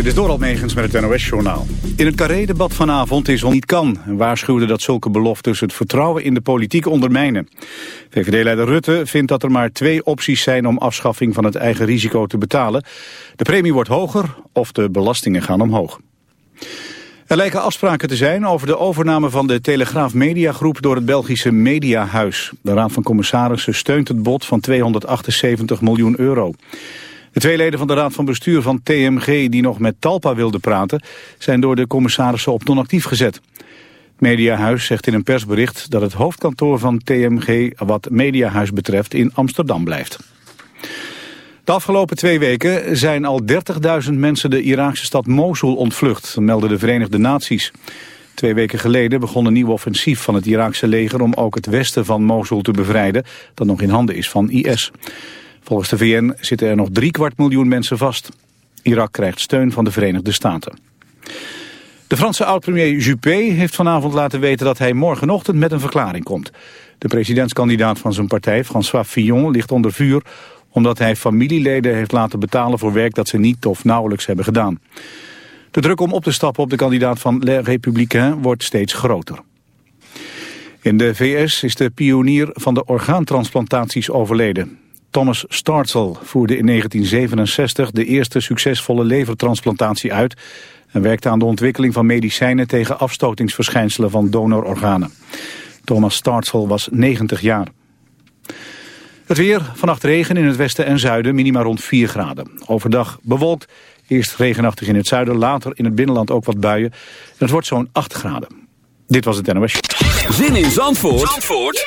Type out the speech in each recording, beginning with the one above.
Dit is Doral Megens met het NOS-journaal. In het Carré-debat vanavond is al niet kan... en waarschuwde dat zulke beloftes het vertrouwen in de politiek ondermijnen. VVD-leider Rutte vindt dat er maar twee opties zijn... om afschaffing van het eigen risico te betalen. De premie wordt hoger of de belastingen gaan omhoog. Er lijken afspraken te zijn over de overname van de Telegraaf Mediagroep door het Belgische Mediahuis. De Raad van Commissarissen steunt het bod van 278 miljoen euro. De twee leden van de Raad van Bestuur van TMG die nog met Talpa wilden praten... zijn door de commissarissen op non-actief gezet. Mediahuis zegt in een persbericht dat het hoofdkantoor van TMG... wat Mediahuis betreft in Amsterdam blijft. De afgelopen twee weken zijn al 30.000 mensen de Iraakse stad Mosul ontvlucht, melden de Verenigde Naties. Twee weken geleden begon een nieuw offensief van het Iraakse leger om ook het westen van Mosul te bevrijden, dat nog in handen is van IS. Volgens de VN zitten er nog kwart miljoen mensen vast. Irak krijgt steun van de Verenigde Staten. De Franse oud-premier Juppé heeft vanavond laten weten dat hij morgenochtend met een verklaring komt. De presidentskandidaat van zijn partij, François Fillon, ligt onder vuur omdat hij familieleden heeft laten betalen voor werk dat ze niet of nauwelijks hebben gedaan. De druk om op te stappen op de kandidaat van Les Républicains wordt steeds groter. In de VS is de pionier van de orgaantransplantaties overleden. Thomas Startzel voerde in 1967 de eerste succesvolle levertransplantatie uit... en werkte aan de ontwikkeling van medicijnen tegen afstotingsverschijnselen van donororganen. Thomas Startzel was 90 jaar. Het weer, vannacht regen in het westen en zuiden, minima rond 4 graden. Overdag bewolkt, eerst regenachtig in het zuiden, later in het binnenland ook wat buien. het wordt zo'n 8 graden. Dit was het NOS. Zin in Zandvoort, Zandvoort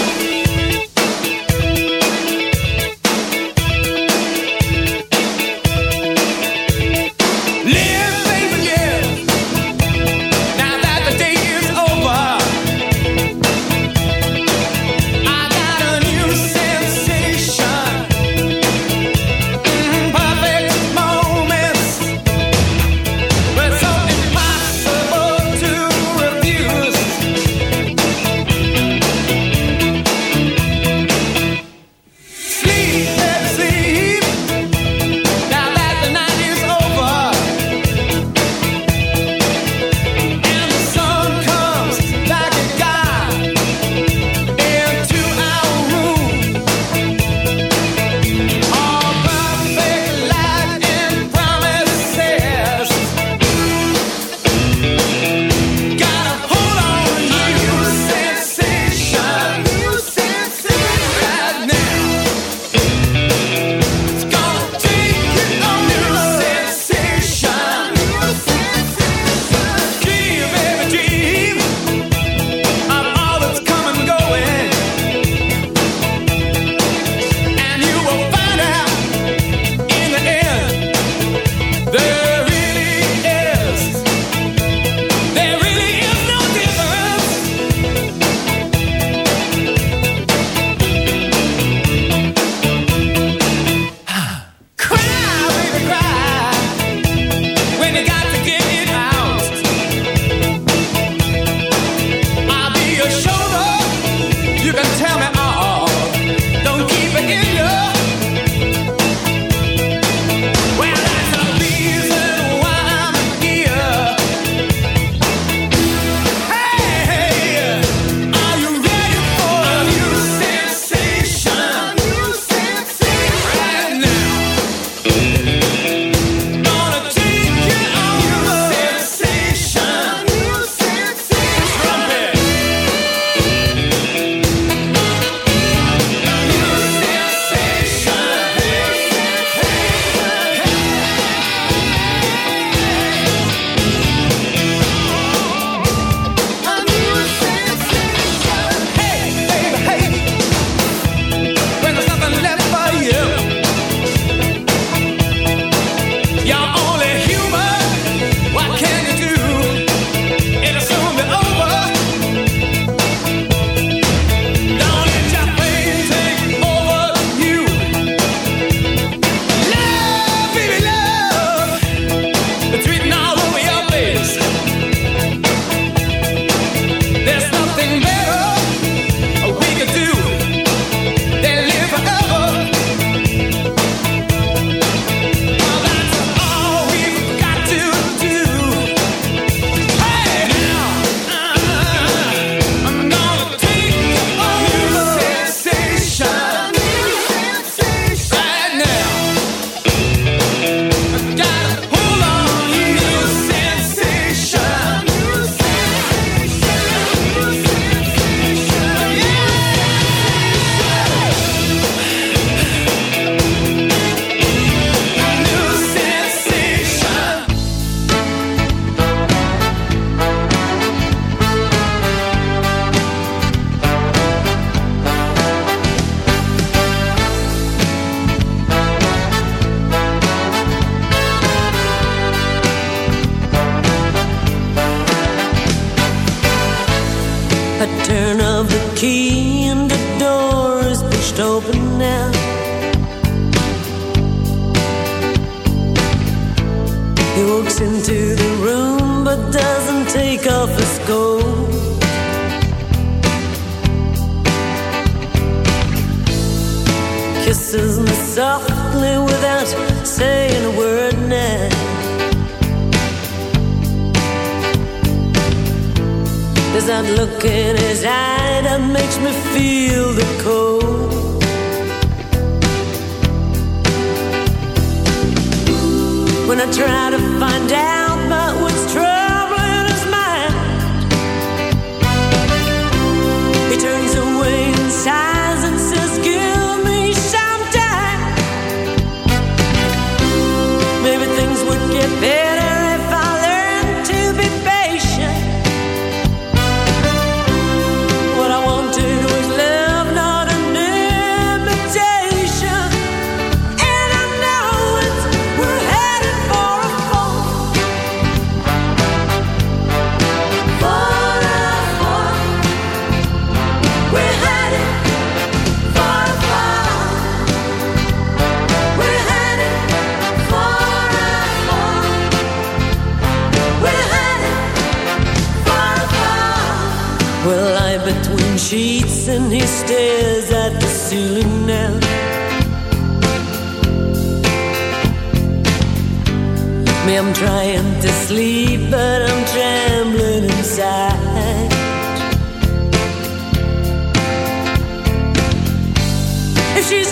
tell me face and he stares at the ceiling now. Me, I'm trying to sleep, but I'm trembling inside. If she's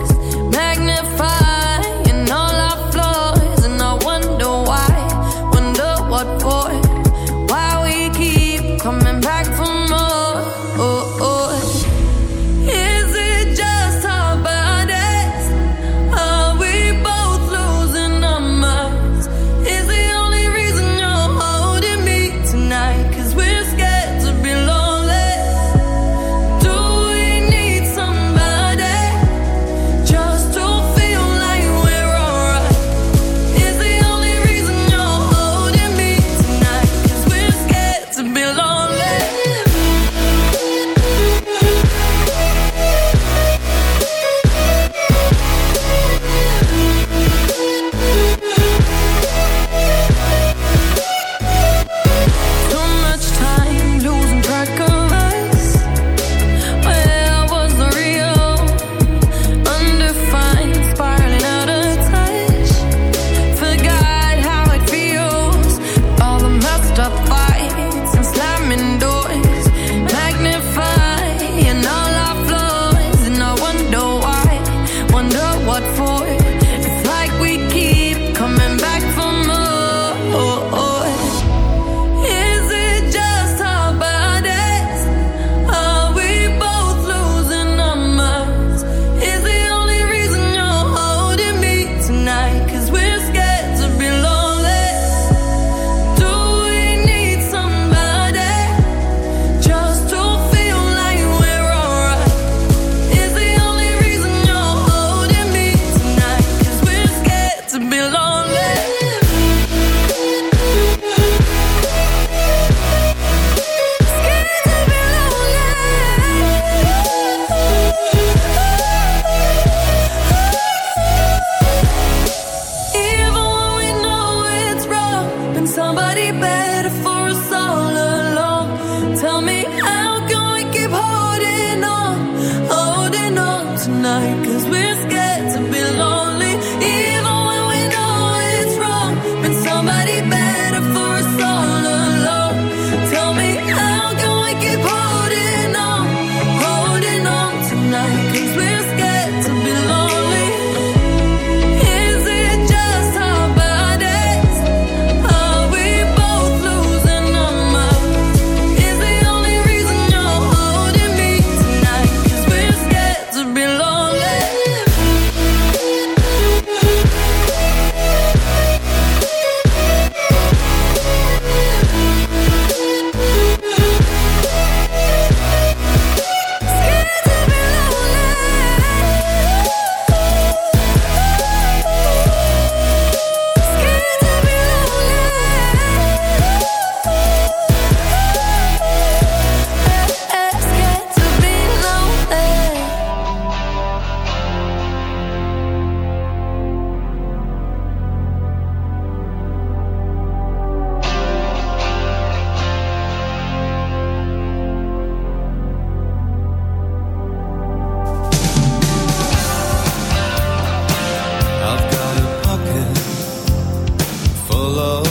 I'm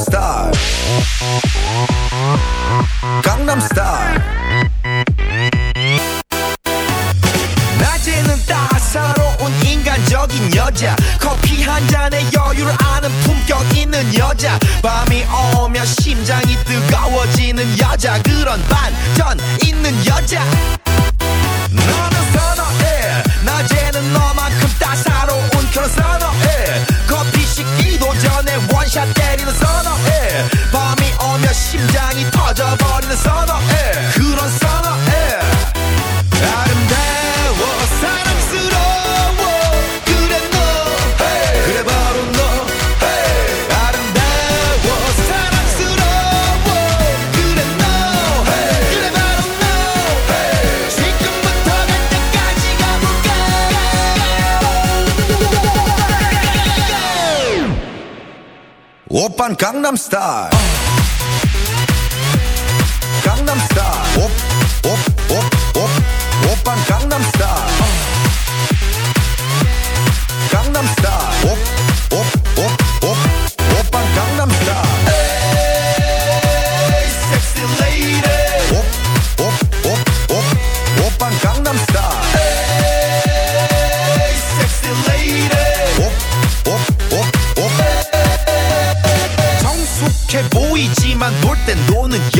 superstar. Die.